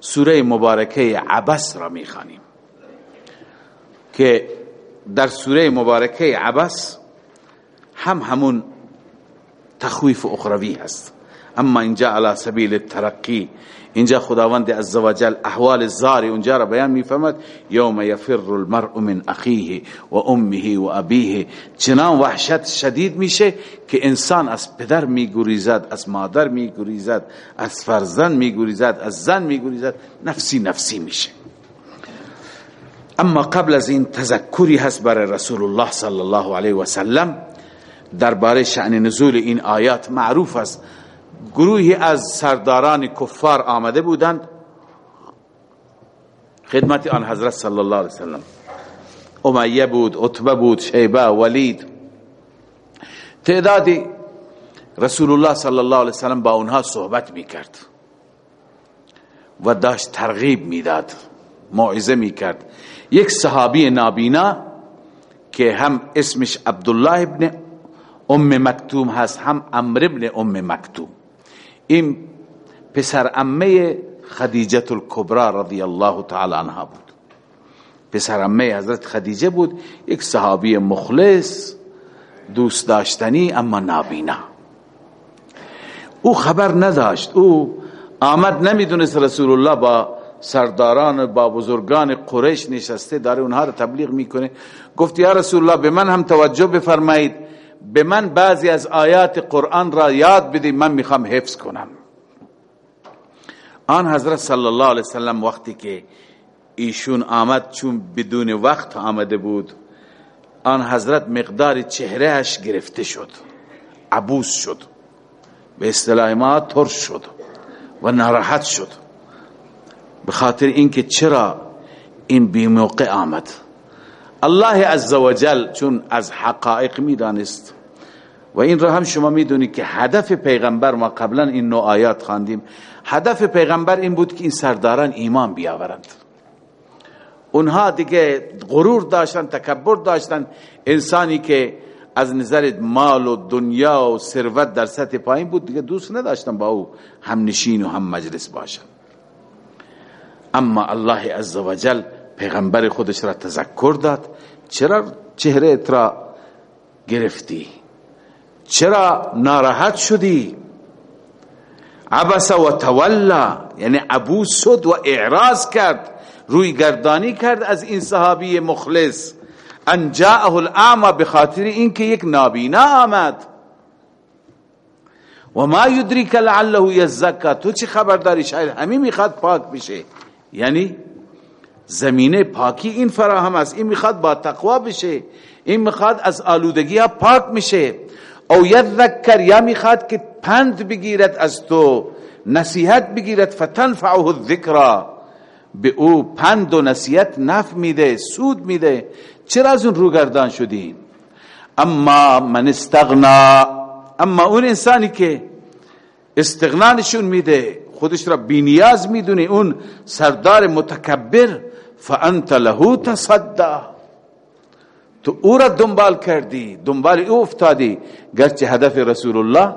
سوره مبارکه عبس را می‌خوانیم. که در سوره مبارکه عبس هم همون تخویف اخروی هست. اما اینجا علی سبیل ترقی اینجا خداوند عزوجل احوال زاری اونجا را بیان میفرماد یوم یفر المرء من اخیه و امه و ابیه. چنان وحشت شدید میشه که انسان از پدر میگریزد از مادر میگریزد از فرزند میگریزد از زن میگریزد نفسی نفسی میشه. اما قبل از این تذکری هست برای رسول الله صلی الله علیه و سلم درباره شأن نزول این آیات معروف است. گروهی از سرداران کفار آمده بودند. خدمت آن حضرت صلی الله علیه وسلم. امیه بود عتبه بود شیبه ولید. تعدادی رسول الله صلی الله علیه وسلم با اونها صحبت می‌کرد و داشت ترغیب می‌داد موعظه می‌کرد. یک صحابی نابینا که هم اسمش عبدالله ابن ام مکتوم هست هم عمرو ابن ام مکتوم. این پسر امه خدیجه الکبرى رضی الله تعالی عنها بود. پسر امه حضرت خدیجه بود یک صحابی مخلص دوست داشتنی اما نابینا. او خبر نداشت. او آمد نمی‌دونست رسول الله با سرداران با بزرگان قریش نشسته داره اونها رو تبلیغ می‌کنه. گفت یا رسول الله به من هم توجه بفرمایید. به من بعضی از آیات قرآن را یاد بدید من می‌خوام حفظ کنم. آن حضرت صلی الله علیه وسلم وقتی که ایشون آمد چون بدون وقت آمده بود آن حضرت مقدار چهرهش گرفته شد عبوس شد به اصطلاح ما ترش شد و ناراحت شد. به خاطر اینکه چرا این بی موقع آمد؟ الله عزوجل چون از حقائق می‌دانست و این را هم شما می‌دونید که هدف پیغمبر ما قبلا این نوع آیات خواندیم. هدف پیغمبر این بود که این سرداران ایمان بیاورند. اونها دیگه غرور داشتن تکبر داشتن. انسانی که از نظر مال و دنیا و ثروت در سطح پایین بود دیگه دوست نداشتن با او هم نشین و هم مجلس باشن. اما الله عزوجل پیغمبر خودش را تذکر داد. چرا چهره را گرفتی؟ چرا ناراحت شدی؟ عبس و تولا یعنی عبوس شد و اعراض کرد روی گردانی کرد از این صحابی مخلص. ان جاءه الاعمى بخاطر اینکه یک نابینا آمد. و ما یدریک لعله یزکا تو چی خبر داری شاید همین می‌خواد پاک بشه. یعنی زمینه پاکی این فراهم است. این می‌خواد با تقوا بشه. این می‌خواد از آلودگی ها پاک میشه او یذکر یا می‌خواد که پند بگیرد از تو نصیحت بگیرد فتنفعه الذکر. به او پند و نصیحت نف میده سود میده. چرا از اون روگردان شدی اما من استغنا. اما اون انسانی که استغنانشون میده خودش را بینیاز می‌دونه. اون سردار متکبر فانت له تصدا. تو او را دنبال کردی دنبال او افتادی. گرچه هدف رسول الله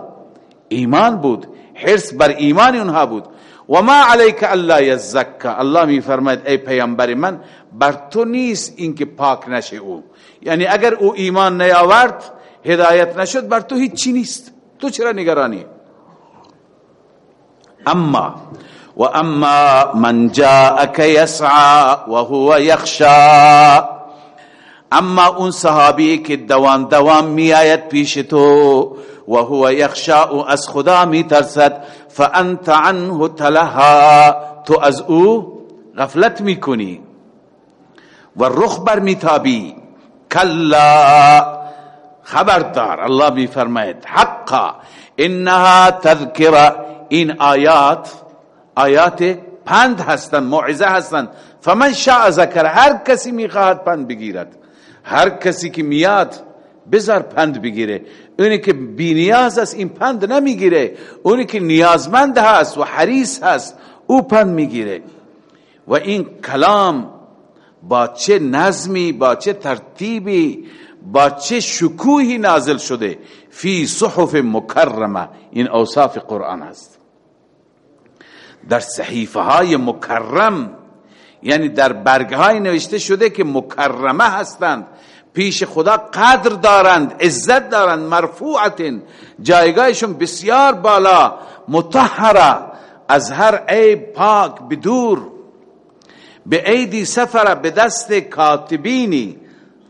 ایمان بود حرص بر ایمان اونها بود. و ما علیک الا یزکا. الله می فرماید ای پیامبر من بر تو نیست اینکه پاک نشه او. یعنی اگر او ایمان نیاورد هدایت نشد بر تو هیچ نیست. تو چرا نگرانی؟ اما و اما من جاءك يسعى وهو يخشى اما اون صحابی که دوام دوام می آید پیش تو و هو یخشا از خدا می ترسد فانت عنه تلها. تو از او غفلت می کنی و رخ بر می تابی کلا. خبردار الله می فرماید حقا. انها تذکره این آیات آیات پند هستند موعظه هستند. فمن شاء ذکر هر کسی می‌خواهد پند بگیرد. هر کسی که میاد بذار پند بگیره. اونی که بی نیاز است این پند نمی‌گیره. اونی که نیازمند هست و حریص هست او پند می‌گیره. و این کلام با چه نظمی با چه ترتیبی با چه شکوهی نازل شده. فی صحف مکرمه. این اوصاف قرآن هست در صحیفه های مکرم یعنی در برگه های نوشته شده که مکرمه هستند. پیش خدا قدر دارند عزت دارند مرفوعت جایگاهشون بسیار بالا مطهره از هر عیب پاک بدور. به عیدی سفره به دست کاتبینی.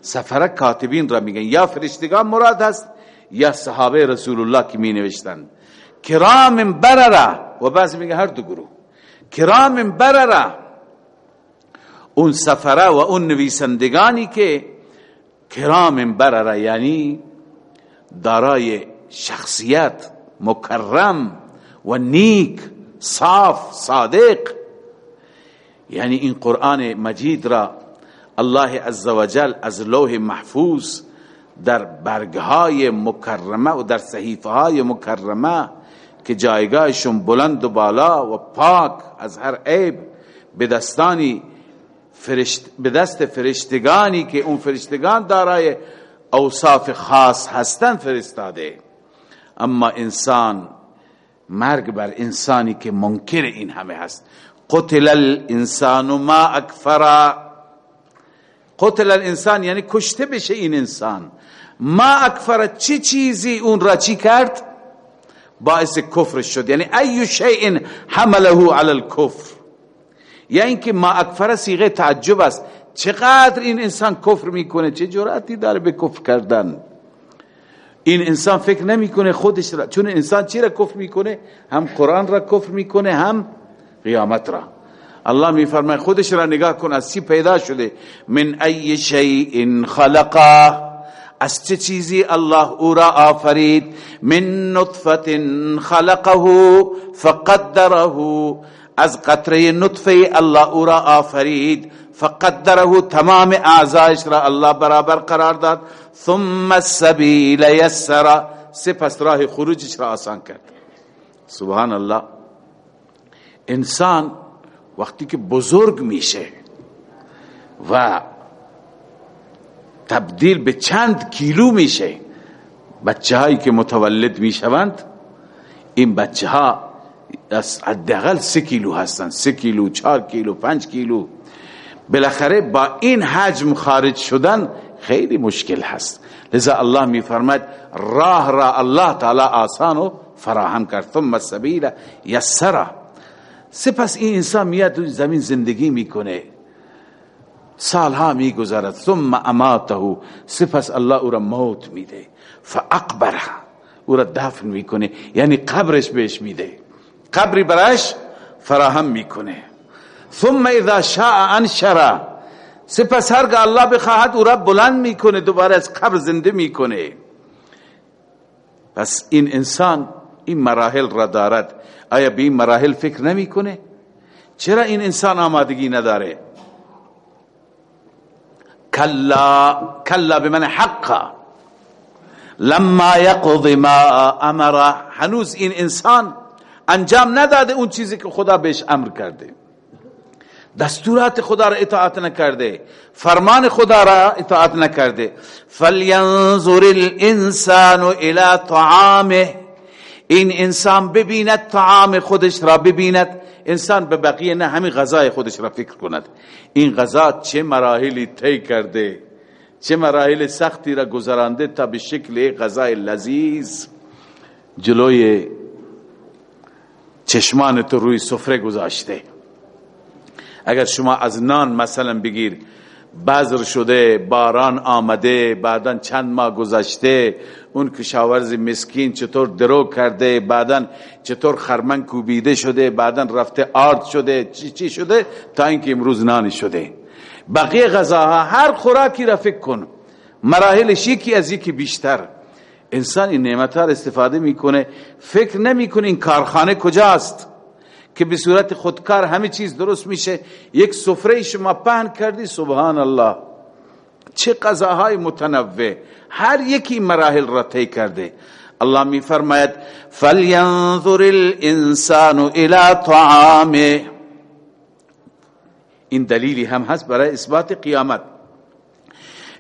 سفره کاتبین را میگن. یا فرشتگان مراد هست یا صحابه رسول الله که می نوشتند کرام برره و بعضی میگه هر دو گروه. کرام برره اون سفره و اون نویسندگانی که کرام برره یعنی دارای شخصیت مکرم و نیک صاف صادق. یعنی این قرآن مجید را الله عزوجل از لوح محفوظ در برگهای مکرمه و در صحیفه های مکرمه که جایگاهشون بلند و بالا و پاک از هر عیب به دستانی فرشت به دست فرشتگانی که اون فرشتگان دارای اوصاف خاص هستن فرستاده. اما انسان مرگ بر انسانی که منکر این همه هست. قتل الانسان ما اکفر. قتل الانسان یعنی کشته بشه این انسان. ما اکفر چی چیزی اون را چی کرد؟ باعث کفر شد. یعنی ای شیء حمله علی الكفر یا اینکه ما اکفر سیغه تعجب است. چقدر این انسان کفر می‌کنه؟ چه جرأتی داره به کفر کردن؟ این انسان فکر نمی‌کنه خودش را چون انسان چی را کفر می‌کنه؟ هم قرآن را کفر می‌کنه هم قیامت را. الله میفرماید خودش را نگاه کن از چی پیدا شده؟ من ای شیء خلقه از چه چیزی الله او را آفرید؟ من نطفه خلقه فقدره. از قطره نطفه الله او را آفرید. فقدره تمام اعضایش را الله برابر قرار داد. ثم السبیل یسر. سپس راه خروجش را آسان کرد. سبحان الله انسان وقتی که بزرگ میشه و تبدیل به چند کیلو میشه بچه هایی که متولد می‌شوند این بچه ها حداقل سه کیلو هستن. سه کیلو چهار کیلو پنج کیلو. بالاخره با این حجم خارج شدن خیلی مشکل هست. لذا الله میفرماید راه را الله تعالی آسان و فراهم کرد. ثم السبیل یسره سپس این انسان میاد زمین زندگی می‌کنه. سالها میگذرد. ثم اماته. سپس الله او را موت میده. فاقبره او را دفن می‌کنه. یعنی قبرش بهش میده. قبری براش فراهم می‌کنه. ثم اذا شاء انشره سپس هرگاه الله بخواهد او را بلند می‌کنه دوباره از قبر زنده می‌کنه. پس این انسان این مراحل را دارد. آیا به این مراحل فکر نمی‌کنه؟ چرا این انسان آمادگی نداره؟ کلا کلا به من حقا لما یقض ما امر هنوز این انسان انجام نداده اون چیزی که خدا بهش امر کرده. دستورات خدا را اطاعت نکرده. فرمان خدا را اطاعت نکرده. فلینظر الانسان الى طعامه. این انسان ببیند طعام خودش را ببیند. انسان به بقیه نه همین غذای خودش را فکر کند. این غذا چه مراحلی طی کرده؟ چه مراحل سختی را گذرانده تا به شکل غذای لذیذ جلوی چشمان تو روی سفره گذاشته. اگر شما از نان مثلا بگیر بذر شده باران آمده بعدا چند ماه گذشته اون کشاورز مسکین چطور درو کرده بعدا چطور خرمن کوبیده شده بعدا رفته آرد شده چی چی شده؟ تا اینکه امروز نانی شده. بقیه غذاها هر خوراکی را فکر کن. مراحلش یکی از یکی بیشتر. انسان این نعمت ها استفاده می‌کنه. فکر نمی‌کنه این کارخانه کجاست. که به صورت خودکار همه چیز درست میشه. یک سفره شما پهن کردی سبحان الله چه قضاهای متنوع. هر یکی مراحل را طی کرده. الله می فرماید فلینظر الانسان الى طعامه. این دلیلی هم هست برای اثبات قیامت.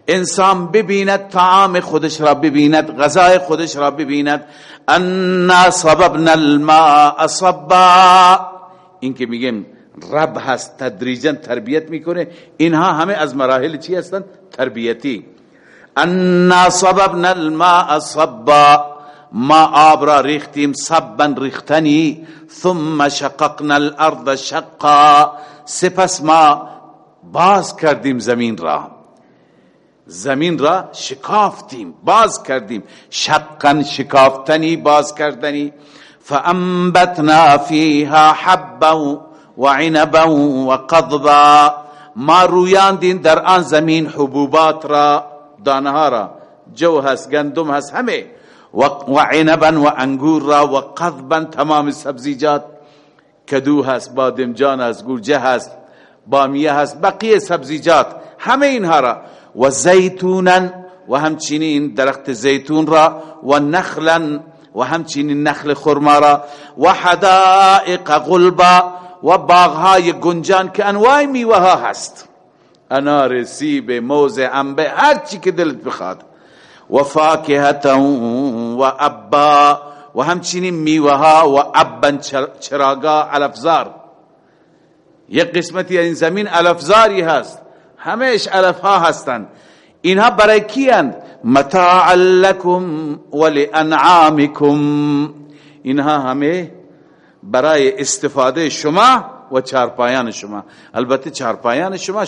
انسان ببیند طعام خودش را ببیند غذای خودش را ببیند. انا صببنا الماء صبا. این که میگیم رب هست تدریجا تربیت می‌کنه. اینها همه از مراحل چی هستن؟ تربیتی. انا صببنا الماء صبا. ما آب را ریختیم صبا ریختنی. ثم شققنا الارض شقا. سپس ما باز کردیم زمین را. زمین را شکافتیم باز کردیم. شقا شکافتنی باز کردنی. فانبتنا فيها حبا وعنبا وقضبا ما رویاندین در آن زمین حبوبات را دانها را. جو هست گندم هست همه. و عنبا و انگور را و قضبا تمام سبزیجات. کدو هست بادمجان هست گرجه هست بامیه هست بقیه سبزیجات. همه اینها را. و زیتونا و همچنین درخت زیتون را و نخلا و همچنین نخل خرما را و حدائق غلبا و باغهای گنجان که انواع میوه ها هست. انار سیب موز انبه هر چی که دلت بخواد. و فاکهتا و ابا و همچنین میوه ها و ابا چراگا الافزار یک قسمتی این زمین الافزاری هست. همهش علف ها هستند. اینها برای کی اند متاع لکم ولانعامکم. اینها همه برای استفاده شما و چارپایان شما. البته چارپایان شما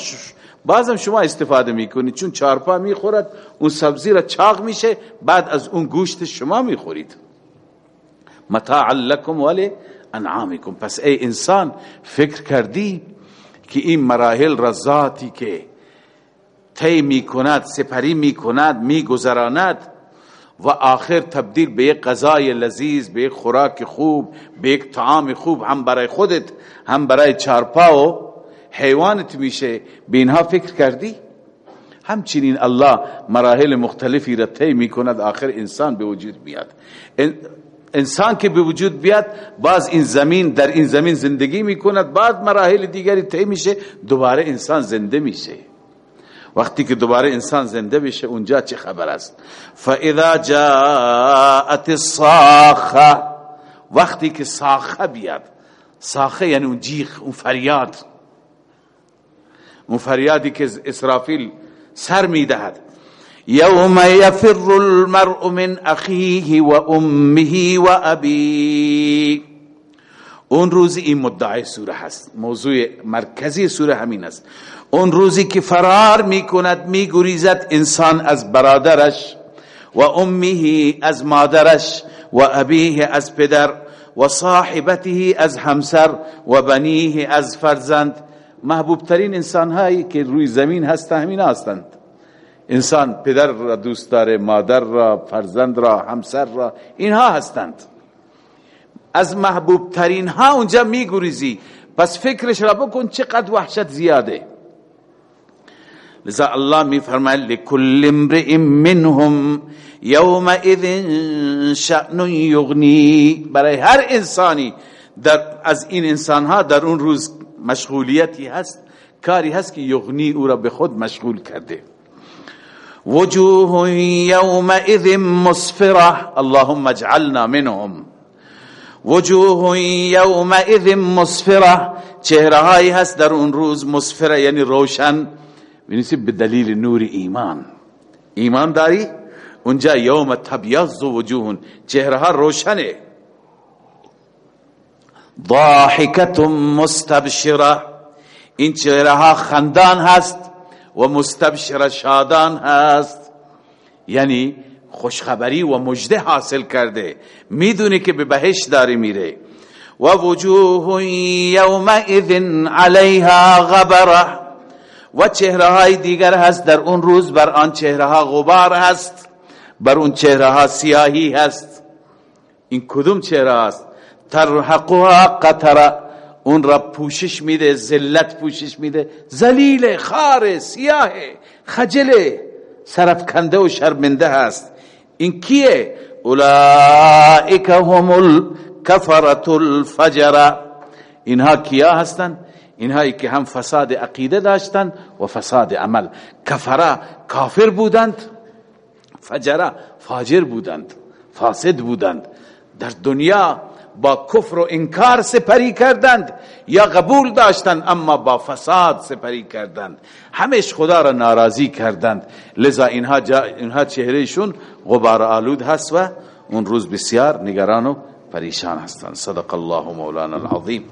بعضم شما استفاده می‌کنید. چون چارپا می‌خورد اون سبزی را چاق میشه بعد از اون گوشت شما می‌خورید. متاع لکم ولی پس ای انسان فکر کردی که این مراحل را ذاتی که طی می‌کند سپری می‌کند میگذراند و آخر تبدیل به یک غذای لذیذ به یک خوراک خوب به یک طعام خوب هم برای خودت هم برای چارپا و حیوانت میشه. به اینها فکر کردی؟ همچنین الله مراحل مختلفی را طی می‌کند آخر انسان به وجود بیاد انسان که به وجود بیاد باز این زمین در این زمین زندگی می‌کند بعد مراحل دیگری طی میشه دوباره انسان زنده میشه. وقتی که دوباره انسان زنده بشه اونجا چه خبر است؟ فاذا جاءت الصاخه وقتی که ساخه بیاد ساخه یعنی اون جیخ اون فریاد. اون فریادی که اسرافیل سر می‌دهد. یوم یفر المرء من اخیه و امه و ابی اون روزی این مدعای سوره هست. موضوع مرکزی سوره همین است. اون روزی که فرار می‌کند میگریزد انسان از برادرش و امه از مادرش و ابیه از پدر و صاحبته از همسر و بنیه از فرزند. محبوب ترین انسان هایی که روی زمین هست همین هستند انسان پدر را دوست داره مادر را فرزند را همسر را اینها هستند. از محبوب ترین ها اونجا میگریزی. پس فکرش را بکن چقدر وحشت زیاده. لذا الله می فرماید لكل امرئ منهم يومئذ شأن یغنی. برای هر انسانی در از این انسان ها در اون روز مشغولیتی هست کاری هست که یغنی او را به خود مشغول کرده. وجوه يومئذ مسفرة. اللهم اجعلنا منهم. وجوه يومئذ مسفرة. چهره هست در اون روز مسفره یعنی روشن. بنویسی به دلیل نور ایمان. ایمان داری؟ اونجا یوم تبیض وجوه. چهره ها روشنه مستبشرة. این چهره ها خندان هست. و مستبشره شادان هست. یعنی خوشخبری و مجده حاصل کرده. می‌دونی که به بهش داری میره. و وجوه یومئذ علیها غبره. و چهره های دیگر هست. در اون روز بر آن چهره ها غبار هست. بر اون چهره ها سیاهی هست. این کدوم چهره هست؟ ترحقها قطره. اون را پوشش میده ذلت پوشش میده. ذلیل خار سیاه خجل سرفکنده و شرمنده هست. این کیه؟ اولئک هم الكفرة الفجر. اینها کیا هستند اینهایی که هم فساد عقیده داشتند و فساد عمل. کفره کافر بودند فجره فاجر بودند فاسد بودند. در دنیا با کفر و انکار سپری کردند یا قبول داشتند اما با فساد سپری کردند. همش خدا را ناراضی کردند. لذا اینها, اینها چهرهشون غبار آلود هست و اون روز بسیار نگران و پریشان هستند. صدق الله مولانا العظیم.